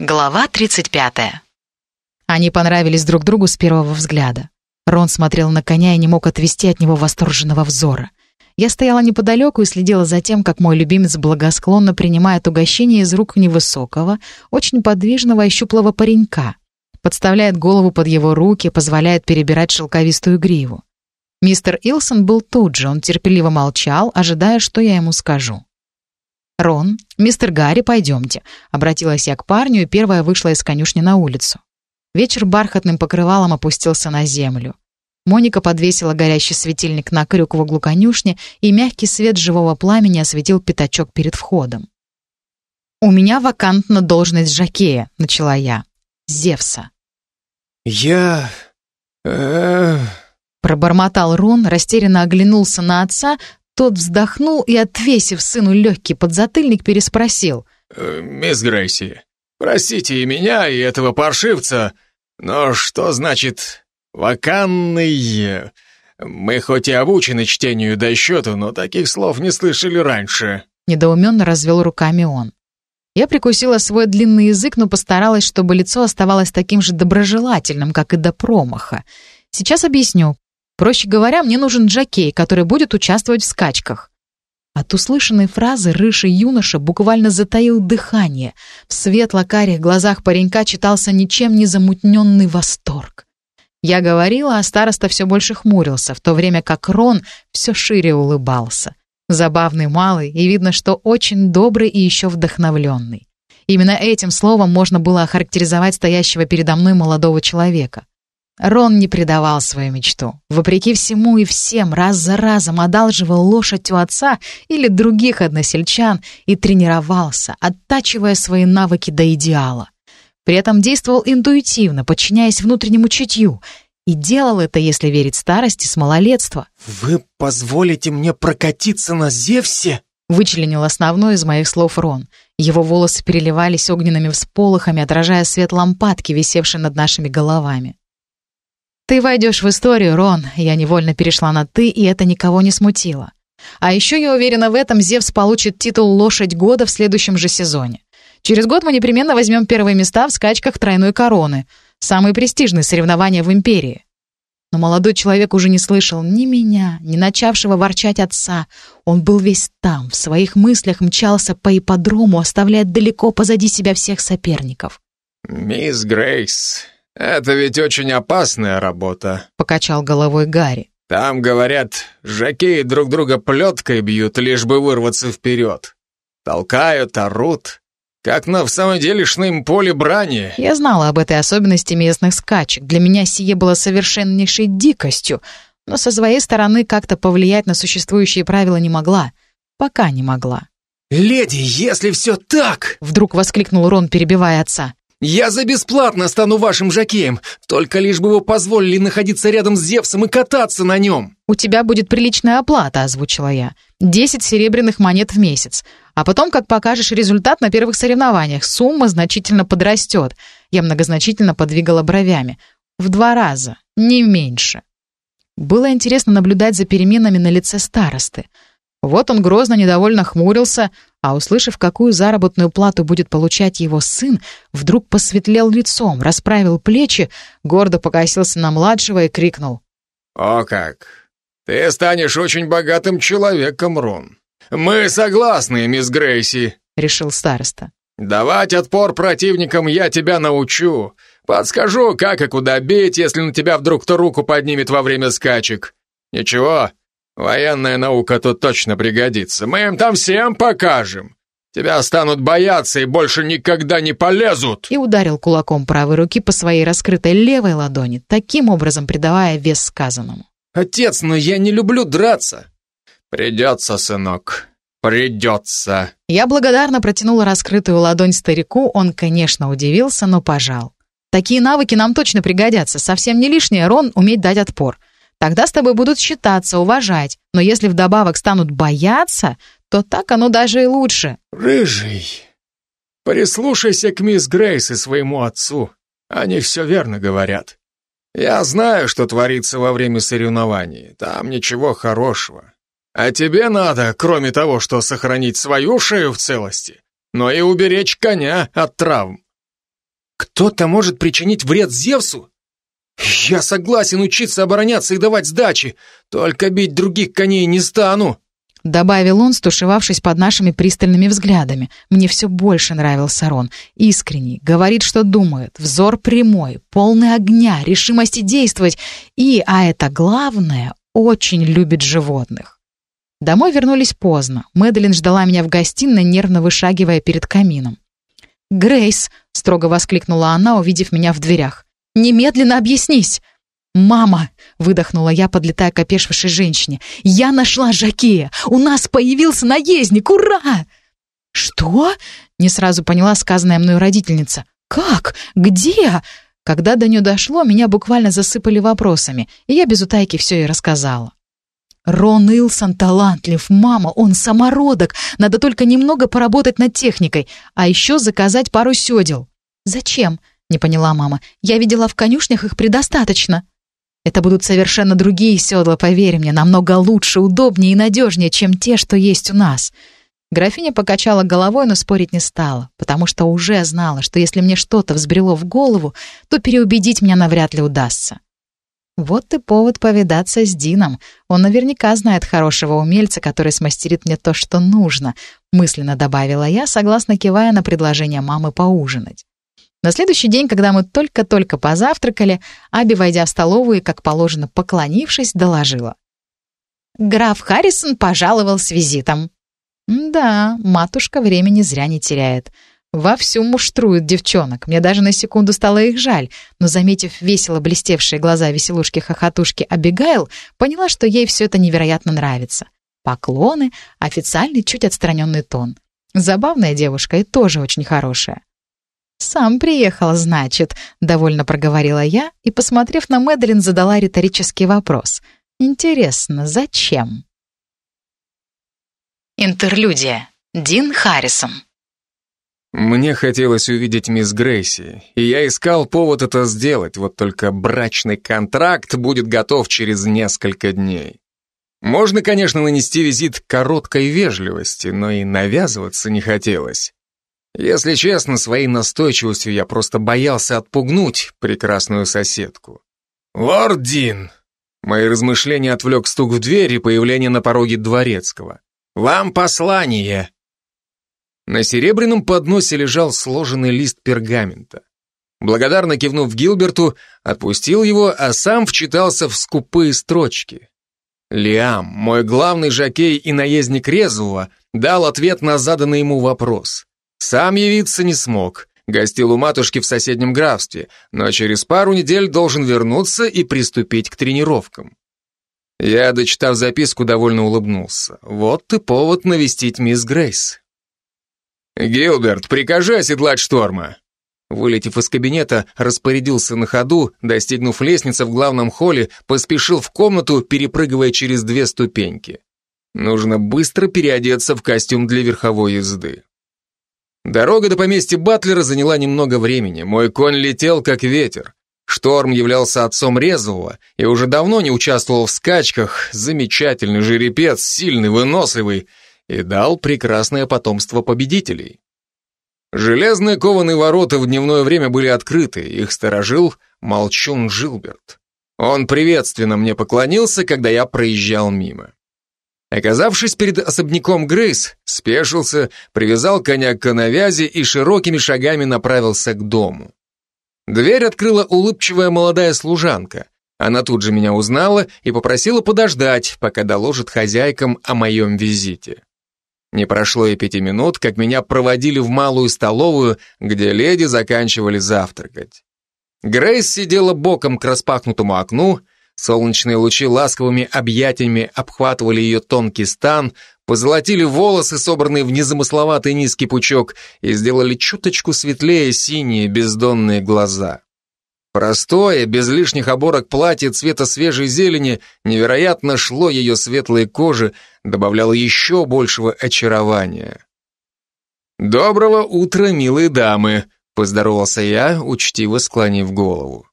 Глава 35. Они понравились друг другу с первого взгляда. Рон смотрел на коня и не мог отвести от него восторженного взора. Я стояла неподалеку и следила за тем, как мой любимец благосклонно принимает угощение из рук невысокого, очень подвижного и щуплого паренька. Подставляет голову под его руки, позволяет перебирать шелковистую гриву. Мистер Илсон был тут же, он терпеливо молчал, ожидая, что я ему скажу. «Рон, мистер Гарри, пойдемте», — обратилась я к парню и первая вышла из конюшни на улицу. Вечер бархатным покрывалом опустился на землю. Моника подвесила горящий светильник на крюк в углу конюшни, и мягкий свет живого пламени осветил пятачок перед входом. «У меня вакантна должность жакея», — начала я. «Зевса». «Я... э Пробормотал Рон, растерянно оглянулся на отца, тот вздохнул и, отвесив сыну легкий подзатыльник, переспросил. «Э, «Мисс Грейси, простите и меня, и этого паршивца, но что значит «ваканный»? Мы хоть и обучены чтению до счету, но таких слов не слышали раньше». Недоуменно развел руками он. Я прикусила свой длинный язык, но постаралась, чтобы лицо оставалось таким же доброжелательным, как и до промаха. Сейчас объясню. Проще говоря, мне нужен джокей, который будет участвовать в скачках. От услышанной фразы рыжий юноша буквально затаил дыхание. В светло-карих глазах паренька читался ничем не замутненный восторг. Я говорила, а староста все больше хмурился, в то время как Рон все шире улыбался. Забавный малый, и видно, что очень добрый и еще вдохновленный. Именно этим словом можно было охарактеризовать стоящего передо мной молодого человека. Рон не предавал свою мечту. Вопреки всему и всем, раз за разом одалживал лошадь у отца или других односельчан и тренировался, оттачивая свои навыки до идеала. При этом действовал интуитивно, подчиняясь внутреннему чутью, и делал это, если верить старости, с малолетства. «Вы позволите мне прокатиться на Зевсе?» Вычленил основной из моих слов Рон. Его волосы переливались огненными всполохами, отражая свет лампадки, висевшей над нашими головами. «Ты войдешь в историю, Рон». Я невольно перешла на «ты», и это никого не смутило. А еще я уверена в этом, Зевс получит титул «Лошадь года» в следующем же сезоне. Через год мы непременно возьмем первые места в скачках тройной короны. Самые престижные соревнования в империи. Но молодой человек уже не слышал ни меня, ни начавшего ворчать отца. Он был весь там, в своих мыслях мчался по ипподрому, оставляя далеко позади себя всех соперников. «Мисс Грейс, «Это ведь очень опасная работа», — покачал головой Гарри. «Там, говорят, жакеи друг друга плеткой бьют, лишь бы вырваться вперед. Толкают, орут, как на в самом делешном поле брани». Я знала об этой особенности местных скачек. Для меня сие было совершеннейшей дикостью, но со своей стороны как-то повлиять на существующие правила не могла. Пока не могла. «Леди, если все так!» — вдруг воскликнул Рон, перебивая отца. Я за бесплатно стану вашим жакеем, только лишь бы вы позволили находиться рядом с Зевсом и кататься на нем. У тебя будет приличная оплата, озвучила я. Десять серебряных монет в месяц. А потом, как покажешь результат на первых соревнованиях, сумма значительно подрастет. Я многозначительно подвигала бровями. В два раза, не меньше. Было интересно наблюдать за переменами на лице старосты. Вот он грозно недовольно хмурился, а услышав, какую заработную плату будет получать его сын, вдруг посветлел лицом, расправил плечи, гордо покосился на младшего и крикнул. «О как! Ты станешь очень богатым человеком, Рон. Мы согласны, мисс Грейси», — решил староста. «Давать отпор противникам я тебя научу. Подскажу, как и куда бить, если на тебя вдруг кто руку поднимет во время скачек. Ничего, Военная наука тут точно пригодится. Мы им там всем покажем. Тебя станут бояться и больше никогда не полезут!» И ударил кулаком правой руки по своей раскрытой левой ладони, таким образом придавая вес сказанному. «Отец, но я не люблю драться!» «Придется, сынок, придется!» Я благодарно протянула раскрытую ладонь старику, он, конечно, удивился, но пожал. «Такие навыки нам точно пригодятся, совсем не лишнее, Рон, уметь дать отпор. Тогда с тобой будут считаться, уважать. Но если вдобавок станут бояться, то так оно даже и лучше. Рыжий, прислушайся к мисс Грейс и своему отцу. Они все верно говорят. Я знаю, что творится во время соревнований. Там ничего хорошего. А тебе надо, кроме того, что сохранить свою шею в целости, но и уберечь коня от травм. кто-то может причинить вред Зевсу? Я согласен учиться обороняться и давать сдачи, только бить других коней не стану. Добавил он, стушевавшись под нашими пристальными взглядами. Мне все больше нравился Рон. Искренний, говорит, что думает, взор прямой, полный огня, решимости действовать и, а это главное, очень любит животных. Домой вернулись поздно. Мэдлин ждала меня в гостиной, нервно вышагивая перед камином. «Грейс!» — строго воскликнула она, увидев меня в дверях. «Немедленно объяснись!» «Мама!» — выдохнула я, подлетая к опешившей женщине. «Я нашла Жакея! У нас появился наездник! Ура!» «Что?» — не сразу поняла сказанная мною родительница. «Как? Где?» Когда до нее дошло, меня буквально засыпали вопросами, и я без утайки все ей рассказала. Рон Илсон талантлив, мама, он самородок. Надо только немного поработать над техникой, а еще заказать пару седел. Зачем? Не поняла мама. Я видела в конюшнях их предостаточно. Это будут совершенно другие седла, поверь мне, намного лучше, удобнее и надежнее, чем те, что есть у нас. Графиня покачала головой, но спорить не стала, потому что уже знала, что если мне что-то взбрело в голову, то переубедить меня навряд ли удастся. Вот и повод повидаться с Дином. Он наверняка знает хорошего умельца, который смастерит мне то, что нужно, мысленно добавила я, согласно кивая на предложение мамы поужинать. На следующий день, когда мы только-только позавтракали, Аби, войдя в столовую как положено, поклонившись, доложила. «Граф Харрисон пожаловал с визитом». «Да, матушка времени зря не теряет. Вовсю муштруют девчонок. Мне даже на секунду стало их жаль, но, заметив весело блестевшие глаза веселушки-хохотушки Абигайл, поняла, что ей все это невероятно нравится. Поклоны, официальный, чуть отстраненный тон. Забавная девушка и тоже очень хорошая. «Сам приехал, значит», — довольно проговорила я и, посмотрев на Мэдлин, задала риторический вопрос. «Интересно, зачем?» Интерлюдия. Дин Харрисон. Мне хотелось увидеть мисс Грейси, и я искал повод это сделать, вот только брачный контракт будет готов через несколько дней. Можно, конечно, нанести визит короткой вежливости, но и навязываться не хотелось. Если честно, своей настойчивостью я просто боялся отпугнуть прекрасную соседку. «Лорд Дин!» Мои размышления отвлек стук в дверь и появление на пороге дворецкого. «Вам послание!» На серебряном подносе лежал сложенный лист пергамента. Благодарно кивнув Гилберту, отпустил его, а сам вчитался в скупые строчки. Лиам, мой главный жокей и наездник Резвого, дал ответ на заданный ему вопрос. Сам явиться не смог, гостил у матушки в соседнем графстве, но через пару недель должен вернуться и приступить к тренировкам. Я, дочитав записку, довольно улыбнулся. Вот и повод навестить мисс Грейс. «Гилберт, прикажи оседлать шторма!» Вылетев из кабинета, распорядился на ходу, достигнув лестницы в главном холле, поспешил в комнату, перепрыгивая через две ступеньки. Нужно быстро переодеться в костюм для верховой езды. Дорога до поместья Батлера заняла немного времени. Мой конь летел, как ветер. Шторм являлся отцом резвого и уже давно не участвовал в скачках. Замечательный жеребец, сильный, выносливый и дал прекрасное потомство победителей. Железные кованые ворота в дневное время были открыты, их сторожил молчун Жилберт. Он приветственно мне поклонился, когда я проезжал мимо. Оказавшись перед особняком Грейс, спешился, привязал коня к навязи и широкими шагами направился к дому. Дверь открыла улыбчивая молодая служанка. Она тут же меня узнала и попросила подождать, пока доложит хозяйкам о моем визите. Не прошло и пяти минут, как меня проводили в малую столовую, где леди заканчивали завтракать. Грейс сидела боком к распахнутому окну, Солнечные лучи ласковыми объятиями обхватывали ее тонкий стан, позолотили волосы, собранные в незамысловатый низкий пучок, и сделали чуточку светлее синие бездонные глаза. Простое, без лишних оборок платье цвета свежей зелени невероятно шло ее светлой коже, добавляло еще большего очарования. «Доброго утра, милые дамы!» — поздоровался я, учтиво склонив голову.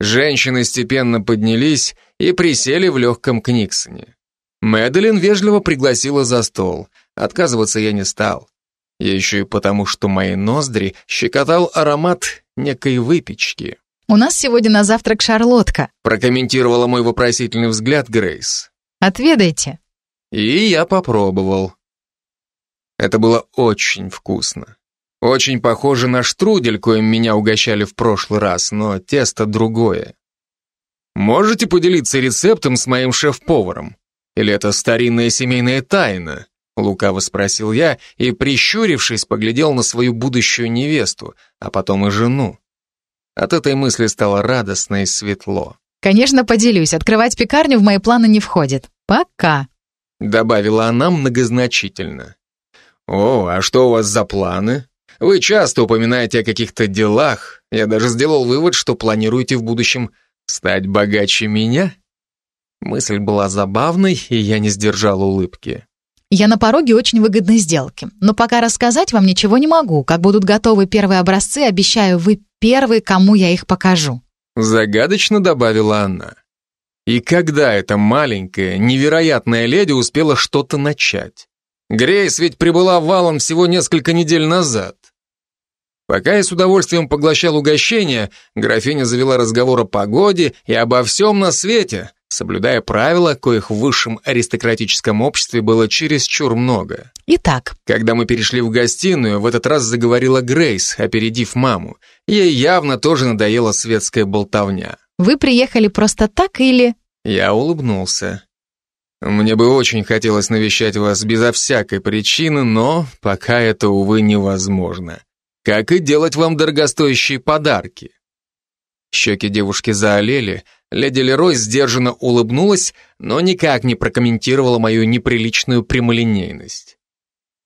Женщины степенно поднялись и присели в легком книксоне. Мэдалин вежливо пригласила за стол. Отказываться я не стал. Еще и потому, что мои ноздри щекотал аромат некой выпечки. «У нас сегодня на завтрак шарлотка», прокомментировала мой вопросительный взгляд Грейс. «Отведайте». И я попробовал. Это было очень вкусно. Очень похоже на штрудель, коим меня угощали в прошлый раз, но тесто другое. Можете поделиться рецептом с моим шеф-поваром? Или это старинная семейная тайна? Лукаво спросил я и, прищурившись, поглядел на свою будущую невесту, а потом и жену. От этой мысли стало радостно и светло. «Конечно, поделюсь. Открывать пекарню в мои планы не входит. Пока», — добавила она многозначительно. «О, а что у вас за планы? Вы часто упоминаете о каких-то делах. Я даже сделал вывод, что планируете в будущем стать богаче меня?» Мысль была забавной, и я не сдержал улыбки. Я на пороге очень выгодной сделки, но пока рассказать вам ничего не могу. Как будут готовы первые образцы, обещаю, вы первые, кому я их покажу». Загадочно добавила она. И когда эта маленькая, невероятная леди успела что-то начать? Грейс ведь прибыла в Валан всего несколько недель назад. Пока я с удовольствием поглощал угощение, графиня завела разговор о погоде и обо всем на свете, соблюдая правила, коих в высшем аристократическом обществе было чересчур много. Итак. Когда мы перешли в гостиную, в этот раз заговорила Грейс, опередив маму. Ей явно тоже надоела светская болтовня. «Вы приехали просто так или...» Я улыбнулся. «Мне бы очень хотелось навещать вас безо всякой причины, но пока это, увы, невозможно. Как и делать вам дорогостоящие подарки». Щеки девушки заолели, Леди Лерой сдержанно улыбнулась, но никак не прокомментировала мою неприличную прямолинейность.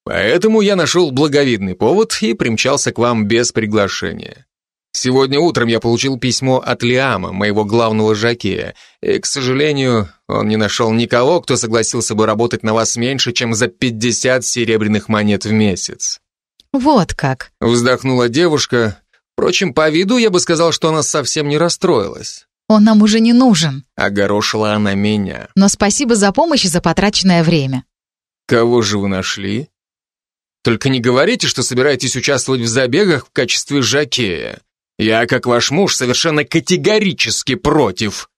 Поэтому я нашел благовидный повод и примчался к вам без приглашения. Сегодня утром я получил письмо от Лиама, моего главного жакея, и, к сожалению, он не нашел никого, кто согласился бы работать на вас меньше, чем за 50 серебряных монет в месяц. «Вот как!» — вздохнула девушка. Впрочем, по виду я бы сказал, что она совсем не расстроилась. Он нам уже не нужен. Огорошила она меня. Но спасибо за помощь и за потраченное время. Кого же вы нашли? Только не говорите, что собираетесь участвовать в забегах в качестве жакея. Я, как ваш муж, совершенно категорически против.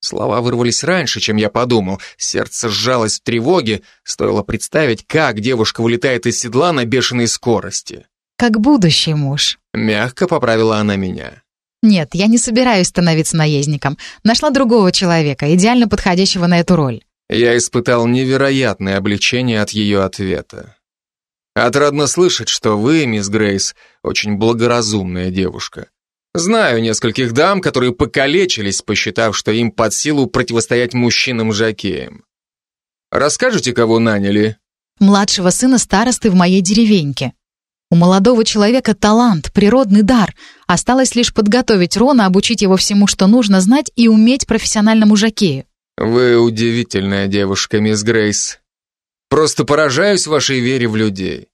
Слова вырвались раньше, чем я подумал. Сердце сжалось в тревоге. Стоило представить, как девушка вылетает из седла на бешеной скорости. Как будущий муж. Мягко поправила она меня. Нет, я не собираюсь становиться наездником. Нашла другого человека, идеально подходящего на эту роль. Я испытал невероятное облегчение от ее ответа. Отрадно слышать, что вы, мисс Грейс, очень благоразумная девушка. Знаю нескольких дам, которые покалечились, посчитав, что им под силу противостоять мужчинам-жакеям. Расскажете, кого наняли? Младшего сына старосты в моей деревеньке. У молодого человека талант, природный дар. Осталось лишь подготовить Рона, обучить его всему, что нужно знать, и уметь профессиональному жакею. Вы удивительная девушка, мисс Грейс. Просто поражаюсь вашей вере в людей.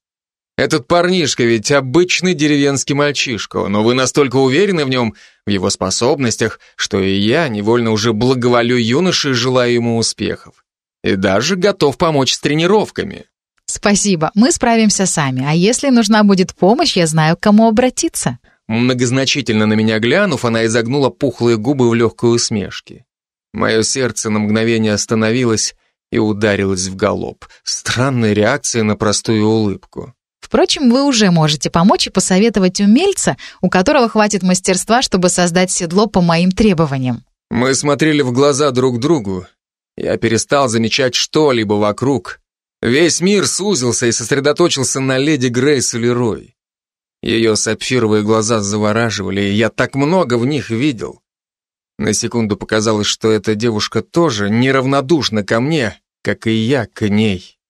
Этот парнишка ведь обычный деревенский мальчишка, но вы настолько уверены в нем, в его способностях, что и я невольно уже благоволю юноше и желаю ему успехов. И даже готов помочь с тренировками. «Спасибо, мы справимся сами, а если нужна будет помощь, я знаю, к кому обратиться». Многозначительно на меня глянув, она изогнула пухлые губы в легкой усмешке. Мое сердце на мгновение остановилось и ударилось в галоп. Странная реакция на простую улыбку. Впрочем, вы уже можете помочь и посоветовать умельца, у которого хватит мастерства, чтобы создать седло по моим требованиям. Мы смотрели в глаза друг другу. Я перестал замечать что-либо вокруг, Весь мир сузился и сосредоточился на леди Грейс Лерой. Ее сапфировые глаза завораживали, и я так много в них видел. На секунду показалось, что эта девушка тоже неравнодушна ко мне, как и я к ней.